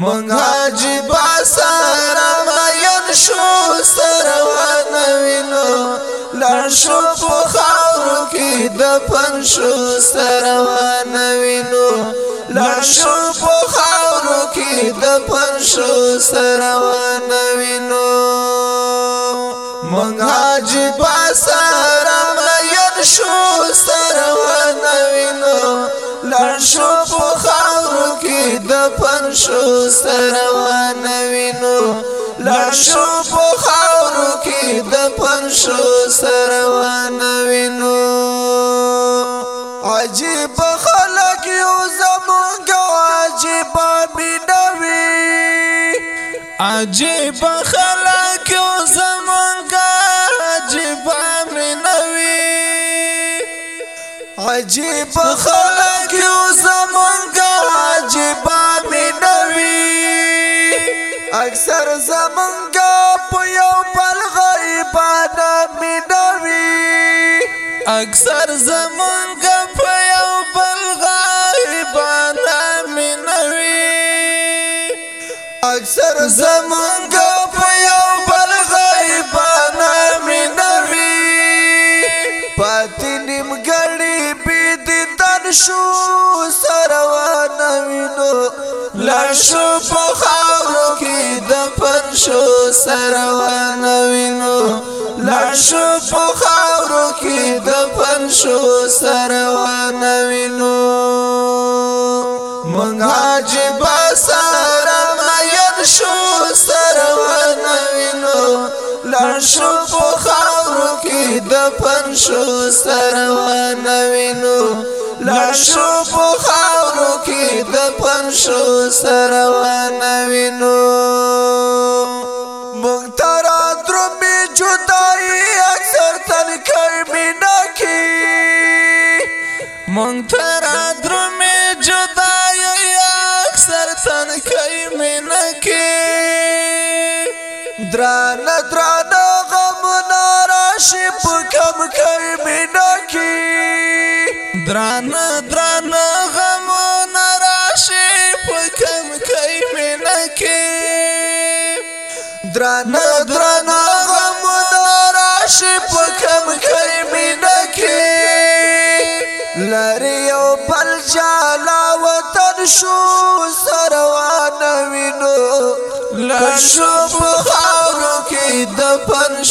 منګه جبا سره مېن شو سروان وینو لړشو په خاور کې د پنشو سروان وینو لړشو په خاور کې د پنشو سروان وینو منګه جبا سره مېن شو سروان وینو لړشو شو سروان وینو لړشو په خاورو کې د پنشو سروان وینو عجیب خلک یو زمونږ عجیب بینوي عجیب خلک یو زمونږ عجیب بینوي عجیب خلک اکثر زمونږ په یو بل غایبانه مینه وي اکثر زمونږ په یو بل غایبانه مینه وي پاتې نیمګړې بې دیدن شو سره ونه وینو لړ شو په خاورو کې دفن شو سره ونه وینو لړ شو په خاورو کې دفن روان شو سروان وینو منگا جی باسار مین شو سروان وینو لاشو پو خاورو کی دپن شو سروان وینو لاشو پو خاورو کی دپن شو سروان وینو په کم کر مینا کی دران دران غم نراشي په کم کر مینا کی دران دران غم نراشي په کم کر مینا کی لری او بل چالا وطن شو سروان وینو لشو په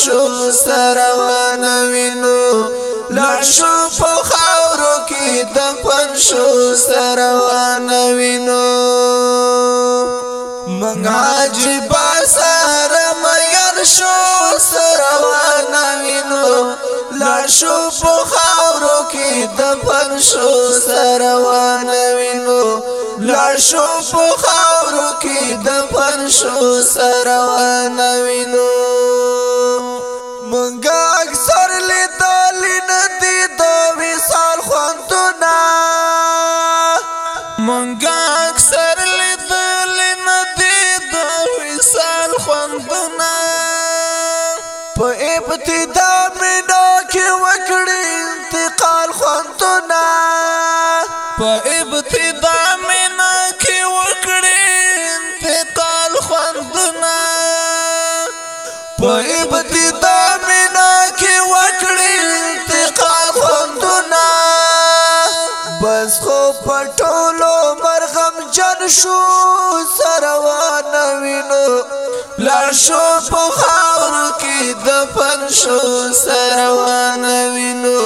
شوم سره ونوینو لاړ شو په خاورو کې د پن شو سره ونوینو منګا جبا سره مېر شو سره ونوینو لاړ شو په خاورو کې د پن شو سره ونوینو لاړ شو په خاورو کې د پن شو سره ونوینو پتی دا مینا کې وکړي انتقال خوندونه په ابتدا مینا کې وکړي انتقال خوندونه په ابتدا مینا کې وکړي انتقال خوندونه بس خو پټولو مرغم جن شو سروان وینو لا شو په خاور کې د پنځو سروان وینو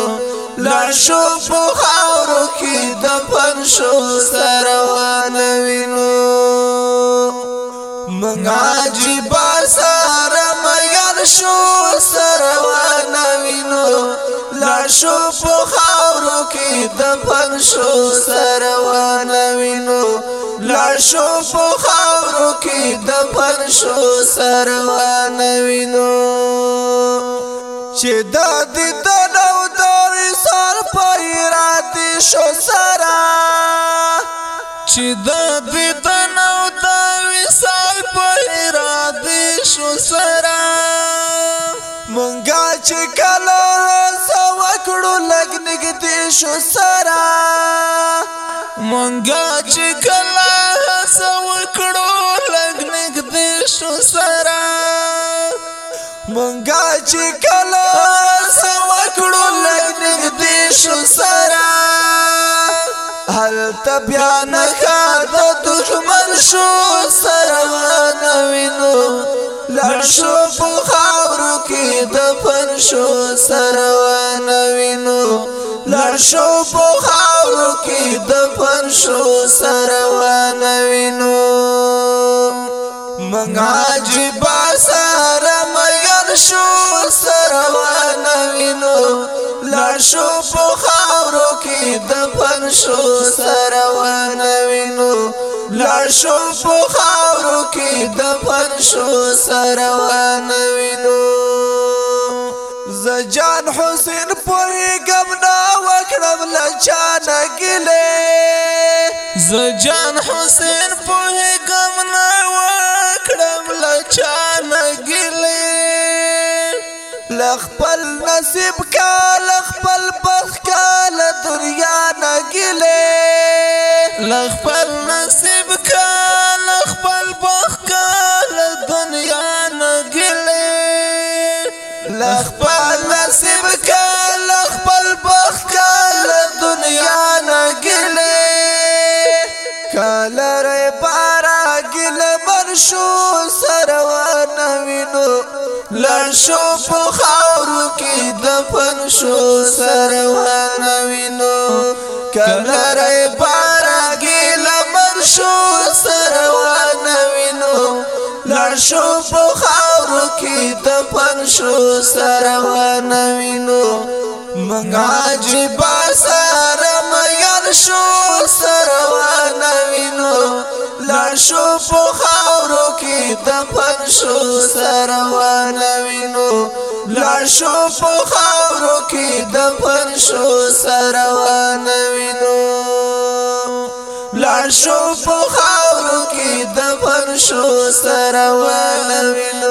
لاشو په خاورو کې د پنځو سروان وینو منګا جی با سره مګر شو سروان وینو لاشو په خاورو کې د پنځو سروان وینو شو په خاورو کې د پرشو سروان وینو چې د دې د نو دور سر پیرات شو سرا چې د دې د نو دور سر پیرات شو سرا مونږه چې کله سو کړو لګ نګ دې شو سرا مونږه چې کله څه وکړو لګ نږدې شو سره مونږه چې کله څه وکړو لګ نږدې شو سره هل تبیا نه خاط دښمن شو سره نه وینو لړ شو په خاورو کې دفن شو سره نه وینو لړ شو په کې د پرشو سروان وینو منګا جبا سره مګر شو سروان وینو لاشو په خاورو کې د پرشو سروان وینو لاشو په خاورو کې د پرشو سروان وینو زجان حسین پوری گم نا وکړم لچان ګلې زجان حسین پوری گم نا وکړم لچان ګلې لخپل نصیب کا لخپل بخ کا ل دنیا نه ګلې لخپل نصیب کا لخپل بخ کا ل دنیا نه ګلې لخپل شو سروان وینو لړشو په خاورو کې دفن شو سروان وینو کله رې بارګي لمر شو سروان وینو لړشو په خاورو کې دفن شو سروان وینو منګا جی با سره مېر شو سروان وینو لړشو په شو سروان وینو لړ شو په خاورو کې دفن شو سروان وینو لړ شو په خاورو کې دفن شو سروان وینو